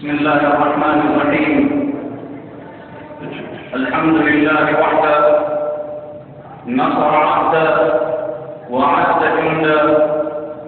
بسم الله الرحمن الرحيم. الحمد لله وحده. نصر عبده وعز جنده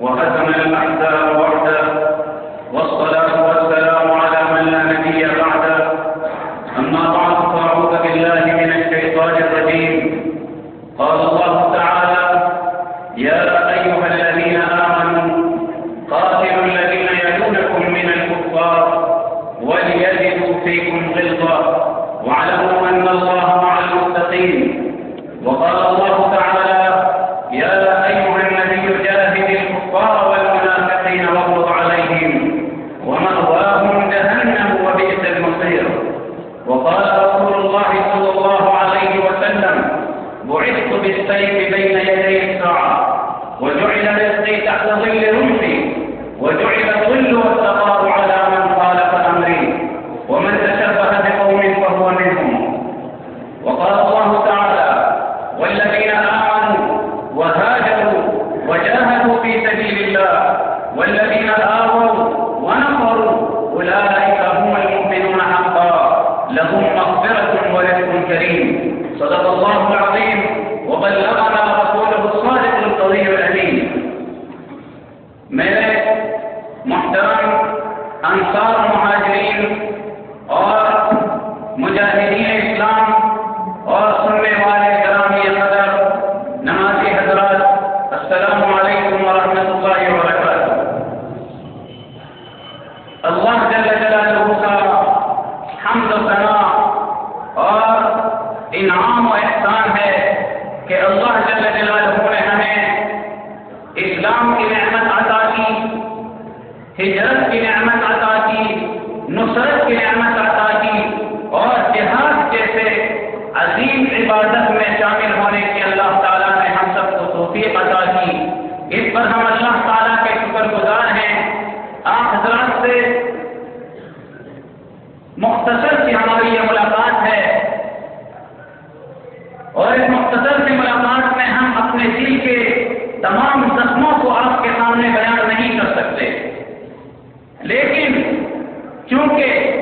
وهزم الاحزاب وحده. والصلاة والسلام على من لا نبي بعده وقال الله in لیکن چونکہ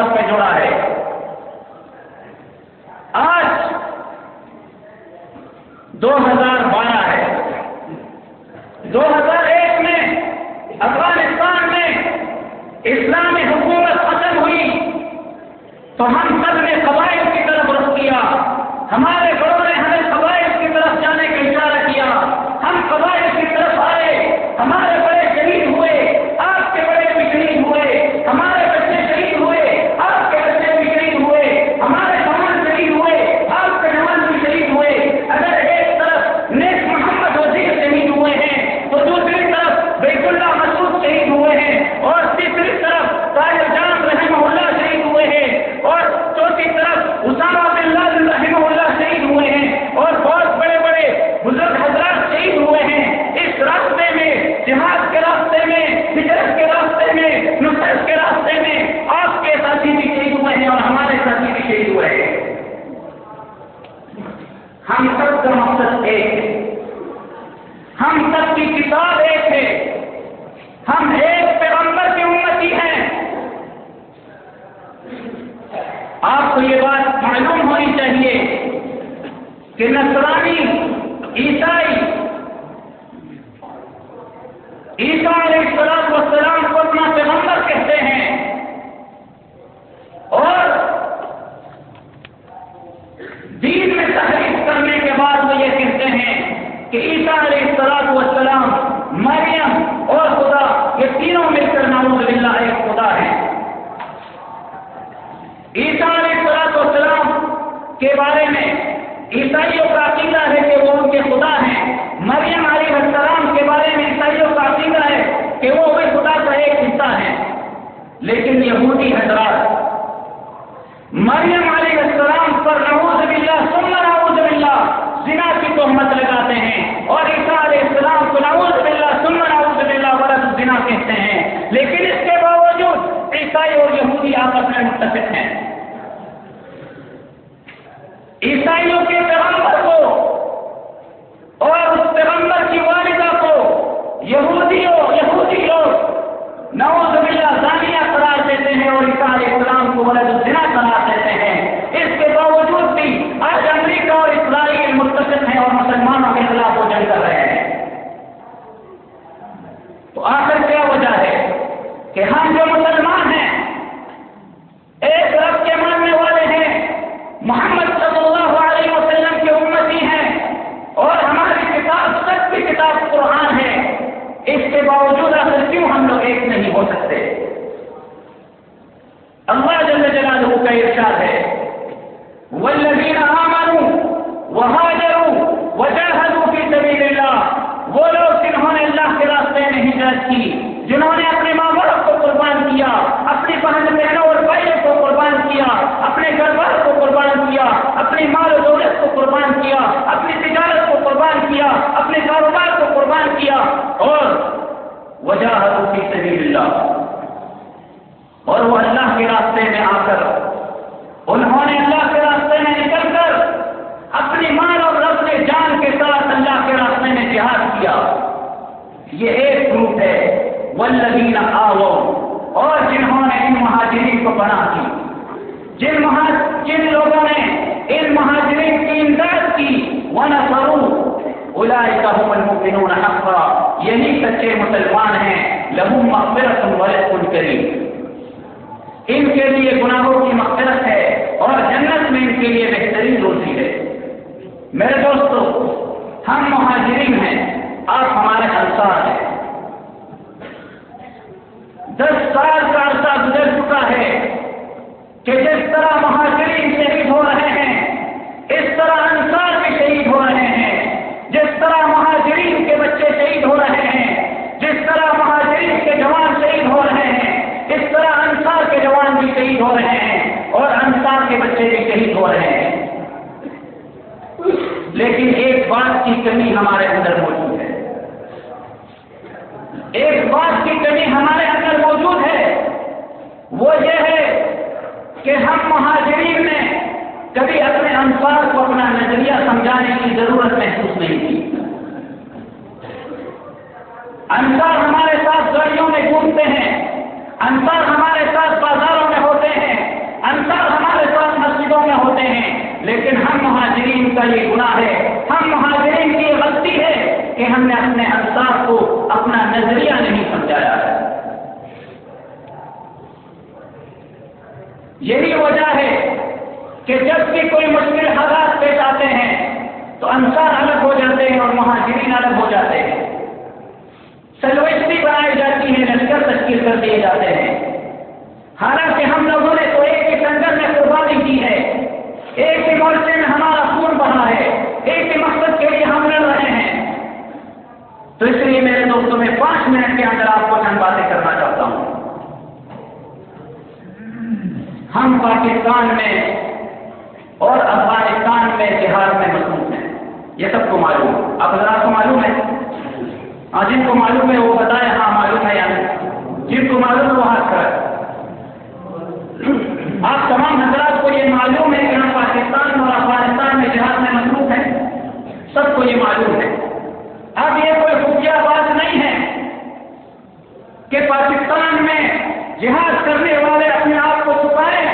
بات سے جڑا ہے۔ آج دو ہزار بارہ ہے۔ دو ہزار ایک میں افغانستان میں اسلامی حکومت ختم ہوئی۔ تو ہم سب آپ کو یہ بات معلوم ہونی چاہیے کہ نسرانی عیسائی عیسیٰ علیہ السلام وسلام کو اپنا پیغمبر کہتے ہیں اور دین میں تحریف کرنے کے بعد وہ یہ کہتے ہیں کہ عیسیٰ علیہ السلام وسلام مریم اور خدا یہ تینوں مل کر نعوذ باللہ ایک خدا ہے عیسیٰ علیہ السلام وسلام کے بارے میں عیسائیوں کا عقیدہ ہے کہ وہ ان کے خدا ہیں مریم علیہ السلام کے بارے میں عیسائیوں کا عقیدہ ہے کہ وہ بھی خدا کا ایک حصہ ہے لیکن یہودی حضرات۔ مریم علیہ السلام پر نعوذ باللہ ثم نعوذ باللہ زنا کی تہمت لگاتے ہیں اور عیسیٰ علیہ السلام کو نعوذ باللہ ثم نعوذ باللہ ورد زنا کہتے ہیں۔ لیکن اس کے باوجود عیسائی اور یہودی آپس میں متفق ہیں۔ عیسائیوں کے پیغمبر کو اور اس پیغمبر کی والدہ کو یہودیوں یہودی لوگ نعوذ باللہ دیتے ہیں اور عیسیٰ علیہ السلام کو ولد الزنا قرار دیتے ہیں اس کے باوجود بھی آج امریکہ اور اسرائیل متفق ہیں اور مسلمانوں کے خلاف وہ جنگ کر رہے ہیں تو آخر کیا وجہ ہے کہ ہم جو مسلمان ہیں ایک رب کے ماننے والے ہیں محمد صلی اللہ علیہ وسلم کے امتی ہیں اور ہماری کتاب سب کی کتاب قرآن ہے اس کے باوجود آخر کیوں ہم لوگ ایک نہیں ہو سکتے اللہ جل جلالہ کا ارشاد ہے والذین آمنوا وہاجروا وجاہدوا فی سبیل اللہ، وہ لوگ جنہوں نے اللہ کے راستے میں ہجرت کی، جنہوں نے اپنے ماں باپ کو قربان کیا، اپنی بہن بہنوں اور بھائیوں کو قربان کیا، اپنے گھر بار کو قربان کیا، اپنی مال و دولت کو قربان کیا، اپنی تجارت کو قربان کیا، اپنے کاروبار کو قربان کیا۔ اور وجہ فی سبیل اللہ۔ اور وہ اللہ کے راستے میں آ کر، انہوں نے اللہ کے راستے میں نکل کر، اپنی مال اور کے ساتھ اللہ کے راستے میں جہاد کیا۔ یہ ایک گروپ ہے، والذین آو اور جنہوں نے ان مہاجرین کو بنا کی۔ جن مہا، جن لوگوں نے ان مہاجرین کی امداد کی، وَنَصَرُوا۔ أُولَئِكَ هُمُ الْمُؤْمِنُونَ حَقًّا۔ یہی سچے مسلمان ہیں۔ لَهُمْ مَغْفِرَةٌ وَرِزْقٌ كَرِيمٌ ان کے لیے گناہوں کی مغفرت ہے اور جنت میں ان کے لیے بہترین روزی ہے۔ میرے دوستو، ہم مہاجرین ہیں، آپ ہمارے انصار ہیں۔ دس سال کا عرصہ گزر چکا ہے کہ جس طرح مہاجرین شہید ہو رہے ہیں، اس طرح انصار بھی شہید ہو رہے ہیں جس طرح مہاجرین کے بچے شہید ہو رہے ہیں جس طرح مہاجرین کے جوان شہید ہو رہے ہیں اس طرح انصار کے جوان بھی شہید ہو رہے ہیں اور انصار کے بچے بھی شہید ہو رہے ہیں لیکن ایک بات کی کمی ہمارے اندر موجود ہے۔ ایک بات کی کمی ہمارے اندر موجود ہے۔ وہ یہ ہے کہ ہم مہاجرین نے کبھی اپنے انصار کو اپنا نظریہ سمجھانے کی ضرورت محسوس نہیں کی۔ انصار ہمارے ساتھ گاڑیوں میں گھومتے ہیں۔ انصار ہمارے ساتھ بازاروں میں ہوتے ہیں۔ انصار ہمارے ساتھ مسجدوں میں ہوتے ہیں۔ لیکن ہم مہاجرین کا یہ گناہ ہے۔ کہ نے اپنے انصاف کو اپنا نظریہ نہیں سمجھایا ہے۔ یہی وجہ ہے کہ جب بھی کوئی مشکل حالات پیش آتے ہیں، تو انصار الگ ہو جاتے ہیں اور مہاجرین الگ ہو جاتے ہیں۔ سلوشتی بنائی جاتی ہے، لشکر تشکیل کر دیے جاتے ہیں۔ حالانکہ ہم لوگوں نے تو ایک ہی سنگت میں قربانی کی ہے۔ ایک ہی مورچے میں ہمارا خون بڑھا ہے۔ ایک ہی مقصد کے لیے ہم لڑ رہے ہیں تو میرے دوستوں میں پانچ منٹ کے اندر آپ کو چند باتیں کرنا چاہتا ہوں۔ ہم پاکستان میں اور افغانستان میں بہار میں مصروف ہیں۔ یہ سب کو معلوم اب حضرات کو معلوم ہے؟ ہاں جن کو معلوم ہے، وہ بتائے ہاں معلوم ہے یا نہیں۔ جن کو معلوم ہے، وہ ہاتھ کر آپ تمام حضرات کو یہ معلوم ہے کہ ہم پاکستان اور افغانستان میں جہاد میں مصروف ہیں۔ سب کو یہ معلوم ہے۔ اب یہ کوئی خفیہ بات نہیں ہے کہ پاکستان میں جہاد کرنے والے اپنے آپ کو چھپائے۔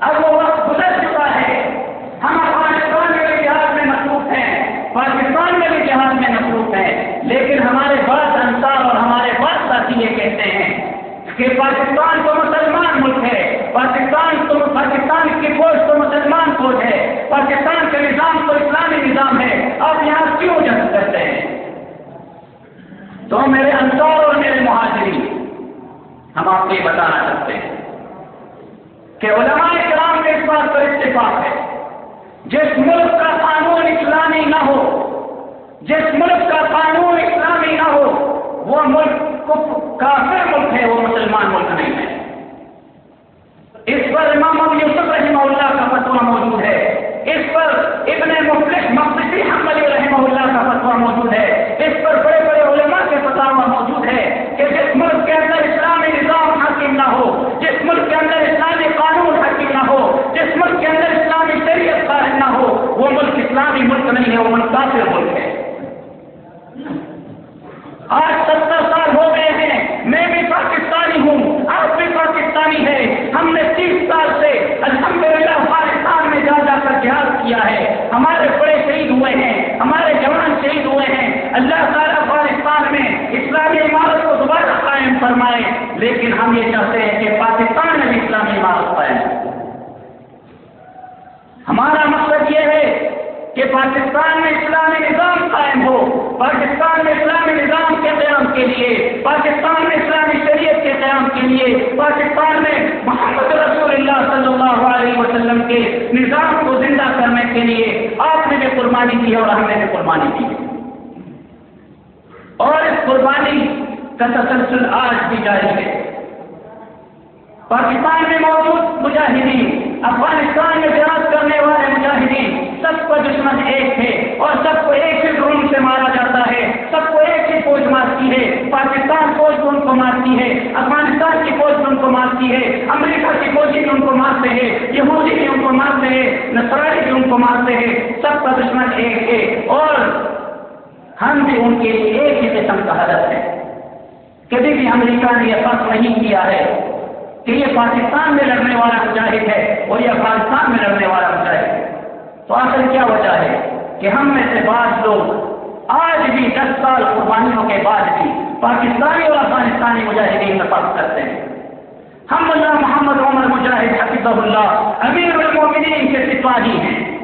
اب وہ وقت گزر چکا ہے۔ ہم افغانستان میں بھی جہاز میں مصروف ہیں۔ پاکستان میں بھی جہاز میں مصروف ہیں۔ لیکن ہمارے بعض انصار اور ہمارے بعض ساتھی یہ کہتے ہیں کہ پاکستان تو مسلمان ملک ہے۔ پاکستان تو پاکستان کی فوج تو مسلمان فوج ہے۔ پاکستان کا نظام تو اسلامی نظام ہے۔ آپ یہاں کیوں جنگ کرتے ہیں؟ تو میرے انصار ہم آپ کو یہ بتانا چاہتے ہیں کہ علماء کرام کے اس بات پر اتفاق ہے۔ جس ملک کا قانون اسلامی نہ ہو، جس ملک کا قانون اسلامی نہ ہو، وہ ملک کافر ملک ہے وہ مسلمان ملک نہیں ہے اس پر امام ابو یوسف رحمہ اللہ کا فتوا موجود ہے اس پر ابن مفلح مقدسی حملی رحمہ اللہ کا فتوا موجود ہے اس پر بڑے بڑے علماء کے فتوا موجود ہے کہ جس ملک کے اندر اسلامی نظام حاکم نہ ہو جس ملک کے اندر اسلامی قانون حاکم نہ ہو جس ملک کے اندر اسلامی شریعت قائم نہ ہو وہ ملک اسلامی ملک نہیں ہے وہ ملک کافر ملک ہے آج ستر سال ہو گئے ہیں میں بھی پاکستانی ہوں آپ بھی پاکستانی ہے ہم نے تیس سال سے الحمدللہ افغانستان میں جا جا کر جہاز کیا ہے ہمارے بڑے شہید ہوئے ہیں ہمارے جوان شہید ہوئے ہیں اللہ تعالیٰ افغانستان میں اسلامی عمارت کو دوبارہ قائم فرمائے لیکن ہم یہ چاہتے ہیں کہ پاکستان میں بھی اسلامی عمارت قائم ہمارا مقصد یہ ہے کہ پاکستان میں اسلامی نظام قائم ہو، پاکستان میں اسلامی نظام کے قیام کے لیے، پاکستان میں اسلامی شریعت کے قیام کے لیے، پاکستان میں محمد رسول اللہ صلی اللہ علیہ وسلم کے نظام کو زندہ کرنے کے لیے آپ نے بھی قربانی کی اور ہم نے بھی قربانی کی اور اس قربانی کا تسلسل آج بھی جاری ہے۔ پاکستان میں موجود مجاہدین، افغانستان میں جہاز کرنے والے مجاہدین سب کا دشمن ایک ہے اور سب کو ایک ہی ڈرون سے مارا جاتا ہے، سب کو ایک ہی فوج مارتی ہے۔ پاکستان فوج ان کو مارتی ہے، افغانستان کی فوج ان کو مارتی ہے، امریکہ کی فوج بھی ان کو مارتے ہیں، یہودی بھی ان کو مارتے ہیں نسرائی بھی ان کو مارتے ہیں۔ سب کا دشمن ایک ہے اور ہم بھی ان کے لیے ایک ہی قسم کا حدت ہے کبھی بھی امریکہ نے یہ فرق نہیں کیا ہے کہ یہ پاکستان میں لڑنے والا مجاہد ہے اور یہ افغانستان میں لڑنے والا مجاہد ہے۔ تو آخر کیا وجہ ہے کہ ہم میں سے بعض لوگ آج بھی دس سال قربانیوں کے بعد بھی پاکستانی اور افغانستانی مجاہدین میں فرق کرتے ہیں۔ ہم اللہ محمد عمر مجاہد حفیظ اللہ امیر المومنین کے سپاہی ہیں۔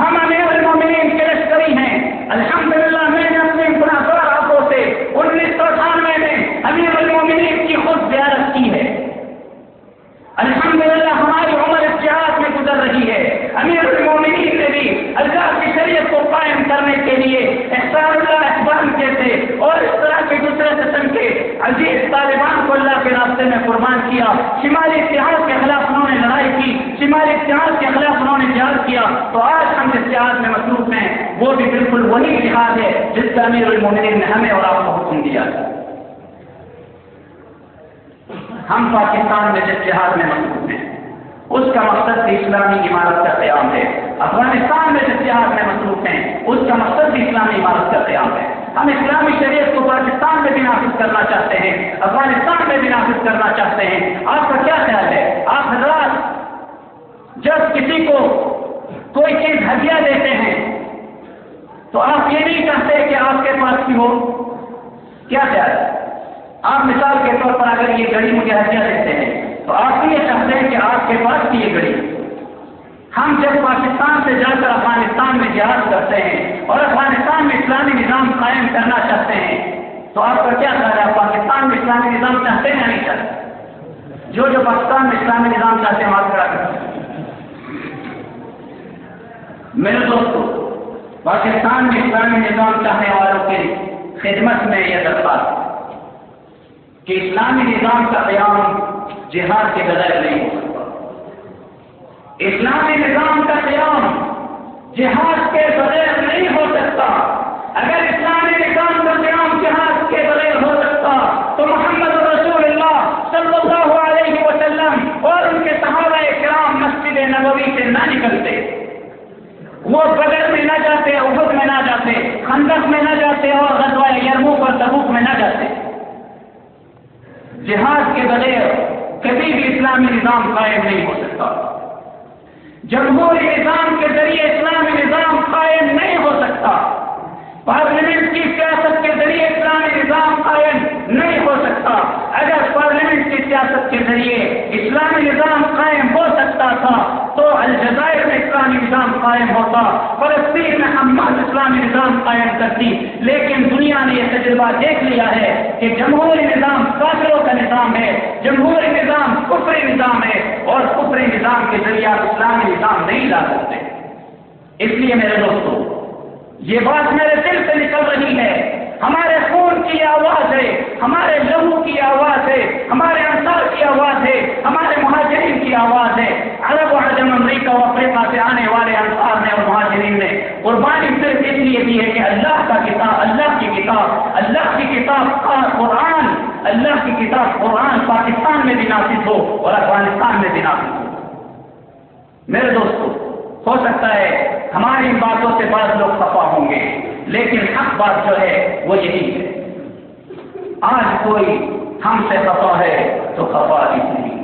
ہم امیر المومنین کے لشکری ہیں۔ الحمدللہ میں نے اپنے گناہ آنکھوں سے انیس سو اٹھانوے میں امیر المومنین کی خود زیارت الحمدللہ ہماری عمر اتحاد میں گزر رہی ہے۔ امیر المومنین نے بھی اللہ کی شریعت کو قائم کرنے کے لیے احسان اللہ احسان کے تھے اور اس طرح کے دوسرے قسم کے عزیز طالبان کو اللہ کے راستے میں قربان کیا۔ شمالی اتحاد کے خلاف انہوں نے لڑائی کی شمالی اتحاد کے خلاف انہوں نے جہاد کیا۔ تو آج ہم اتحاد میں مصروف ہیں۔ وہ بھی بالکل وہی جہاد ہے جس کا امیر المومنین نے ہمیں اور آپ کو حکم دیا۔ ہم پاکستان میں جس جہاد میں مصروف ہیں، اس کا مقصد بھی اسلامی عمارت کا قیام ہے۔ افغانستان میں جس جہاد میں مصروف ہیں، اس کا مقصد بھی اسلامی عمارت کا قیام ہے۔ ہم اسلامی شریعت کو پاکستان میں بھی نافذ کرنا چاہتے ہیں، افغانستان میں بھی نافذ کرنا چاہتے ہیں۔ آپ کا کیا خیال ہے؟ آپ حضرات جب کسی کو کوئی چیز ہدیہ دیتے ہیں، تو آپ یہ نہیں چاہتے کہ آپ کے پاس بھی ہو۔ کیا چاہتے آپ مثال کے طور پر اگر یہ گھڑی مجھے ہتھیار دیتے ہیں، تو آپ یہ چاہتے ہیں کہ آپ کے پاس بھی یہ گھڑی ہم جب پاکستان سے جا کر افغانستان میں جہاز کرتے ہیں اور افغانستان میں اسلامی نظام قائم کرنا چاہتے ہیں، تو آپ کا کیا خیال ہے؟ پاکستان میں اسلامی نظام چاہتے ہیں یا نہیں چاہتے؟ جو جو پاکستان میں اسلامی نظام چاہتے ہیں، آپ کھڑا کرتے میرے دوستو، پاکستان میں اسلامی نظام چاہنے والوں کی خدمت میں یہ درخواست کہ اسلامی نظام کا قیام جہاد کے بغیر نہیں ہو سکتا۔ اسلامی نظام کا قیام جہاد کے بغیر نہیں ہو سکتا۔ اگر اسلامی نظام کا قیام جہاد کے بغیر ہو سکتا تو محمد رسول اللہ صلی اللہ علیہ وسلم اور ان کے صحابہ کرام مسجد نبوی سے نہ نکلتے۔ وہ بدر میں نہ جاتے عبد میں نہ جاتے، خندق میں نہ جاتے اور غزوہ یرموک اور تبوک میں نہ جاتے۔ جہاد کے بغیر کبھی بھی اسلامی نظام قائم نہیں ہو سکتا۔ جمہوری نظام کے ذریعے اسلامی نظام قائم نہیں ہو سکتا۔ پارلیمنٹ کی سیاست کے ذریعے اسلامی نظام قائم نہیں ہو سکتا اگر پارلیمنٹ کی سیاست کے ذریعے اسلامی نظام قائم ہو سکتا تھا تو الجزائر میں اسلامی نظام قائم ہوتا، فلسطین میں حماد اسلامی نظام قائم کرتی۔ لیکن دنیا نے یہ تجربہ دیکھ لیا ہے کہ جمہوری نظام کافروں کا نظام ہے، جمہوری نظام کفری نظام ہے اور کفری نظام کے ذریعے آپ اسلامی نظام نہیں لا سکتے۔ اس لیے میرے دوستوں یہ بات میرے دل سے نکل رہی ہے ہمارے خون کی آواز ہے، ہمارے لہو کی آواز ہے، ہمارے انصار کی آواز ہے، ہمارے مہاجرین کی آواز ہے۔ عرب و عجم امریکہ و افریقہ سے آنے والے انصار نے اور مہاجرین نے قربانی صرف اس لیے دی ہے کہ اللہ کا کتاب، اللہ کی کتاب، اللہ کی کتاب قرآن، اللہ کی کتاب قرآن پاکستان میں بھی نافذ ہو اور افغانستان میں بھی نافذ ہو۔ میرے دوستوں ہو سکتا ہے ہماری باتوں سے بعض لوگ خفا ہوں گے۔ لیکن حق بات جو ہے وہ یہی ہے۔ آج کوئی ہم سے خفا ہے تو خفا ہی صحیح۔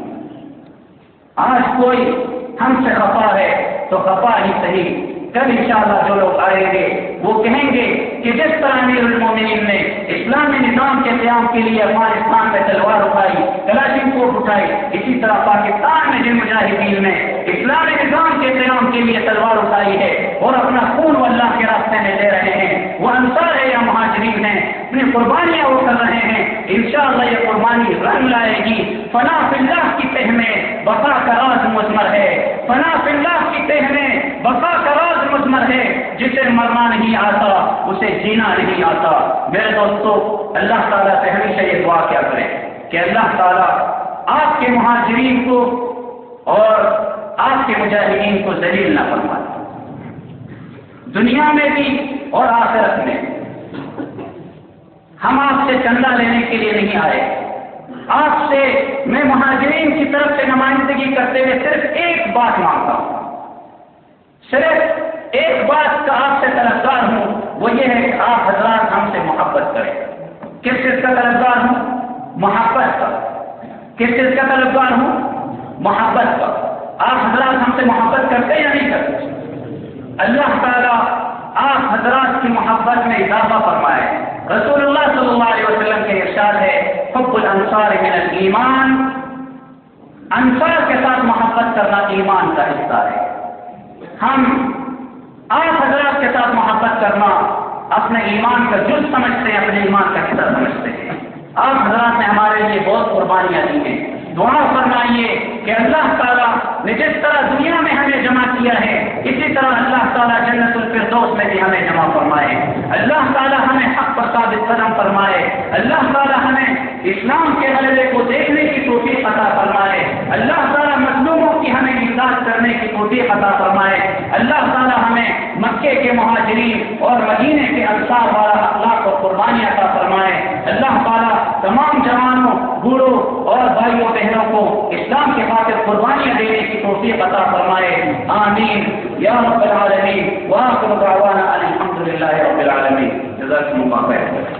آج کوئی ہم سے خفا ہے تو خفا ہی صحیح۔ کل انشاءاللہ جو لوگ آئیں گے وہ کہیں گے کہ جس طرح امیر المومنین نے اسلامی نظام کے قیام کے لیے افغانستان میں تلوار اٹھائی کلاشن کوٹ اٹھائی، اسی طرح پاکستان میں جن مجاہدین نے اسلامی نظام کے قیام کے لیے تلوار اٹھائی ہے، اور اپنا خون اللہ کے راستے میں لے رہے ہیں، وہ انصار ہے یا مہاجرین ہیں، اپنی قربانیاں وہ کر رہے ہیں، انشاءاللہ یہ قربانی رنگ لائے گی۔ فنا اللہ کی تہ میں بقا کا راز مزمر ہے۔ فنا اللہ کی تہ میں بقا کا راز مزمر ہے جسے مرنا نہیں آتا، اسے جینا نہیں آتا۔ میرے دوستو، اللہ تعالیٰ سے ہمیشہ یہ دعا کیا کریں کہ اللہ تعالیٰ آپ کے مہاجرین کو اور آپ کے مجاہدین کو ذلیل نہ فرمائے۔ دنیا میں بھی اور آخرت میں۔ ہم آپ سے چندہ لینے کے لیے نہیں آئے۔ آپ سے میں مہاجرین کی طرف سے نمائندگی کرتے ہوئے صرف ایک بات مانگتا ہوں۔ صرف ایک بات کا آپ سے طلبگار ہوں؟ وہ یہ ہے کہ آپ حضرات ہم سے محبت کریں۔ کس چیز کا طلبگار ہوں؟ محبت کا کس چیز کا طلبگار ہوں؟ محبت کا آپ حضرات ہم سے محبت کرتے یا نہیں کرتے؟ اللہ تعالیٰ آپ حضرات کی محبت میں اضافہ فرمائے۔ رسول اللہ صلی اللہ علیہ وسلم کے ارشاد ہے، حب الانصار من الایمان۔ انصار کے ساتھ محبت کرنا ایمان کا حصہ ہے۔ ہم آپ حضرات کے ساتھ محبت کرنا، اپنے ایمان کا جز سمجھتے ہیں، اپنے ایمان کا حصہ سمجھتے ہیں۔ آپ حضرات نے ہمارے لیے بہت قربانیاں دی ہیں۔ دعا فرمائیے کہ اللہ تعالیٰ نے جس طرح دنیا میں ہمیں جمع کیا ہے، اسی طرح اللہ تعالیٰ جنت الفردوس میں بھی ہمیں جمع فرمائے۔ اللہ تعالیٰ ہمیں حق پر ثابت قدم فرمائے۔ اللہ تعالیٰ ہمیں اسلام کے غلبے کو دیکھنے کی توفیق عطا فرمائے۔ اللہ تعالیٰ کی کرنے کی توفیق عطا فرمائے۔ اللہ تعالیٰ ہمیں مکے کے مہاجرین اور مدینے کے انصار والا اخلاق اور قربانی عطا فرمائے۔ اللہ تعالیٰ تمام جوانوں، بوڑھوں اور بھائیوں، بہنوں کو اسلام کے خاطر قربانیاں دینے کی توفیق عطا فرمائے۔ آمین۔ یا رب العالمین واخر دعوانا الحمد للہ رب العالمین۔ جزاکم اللہ خیر۔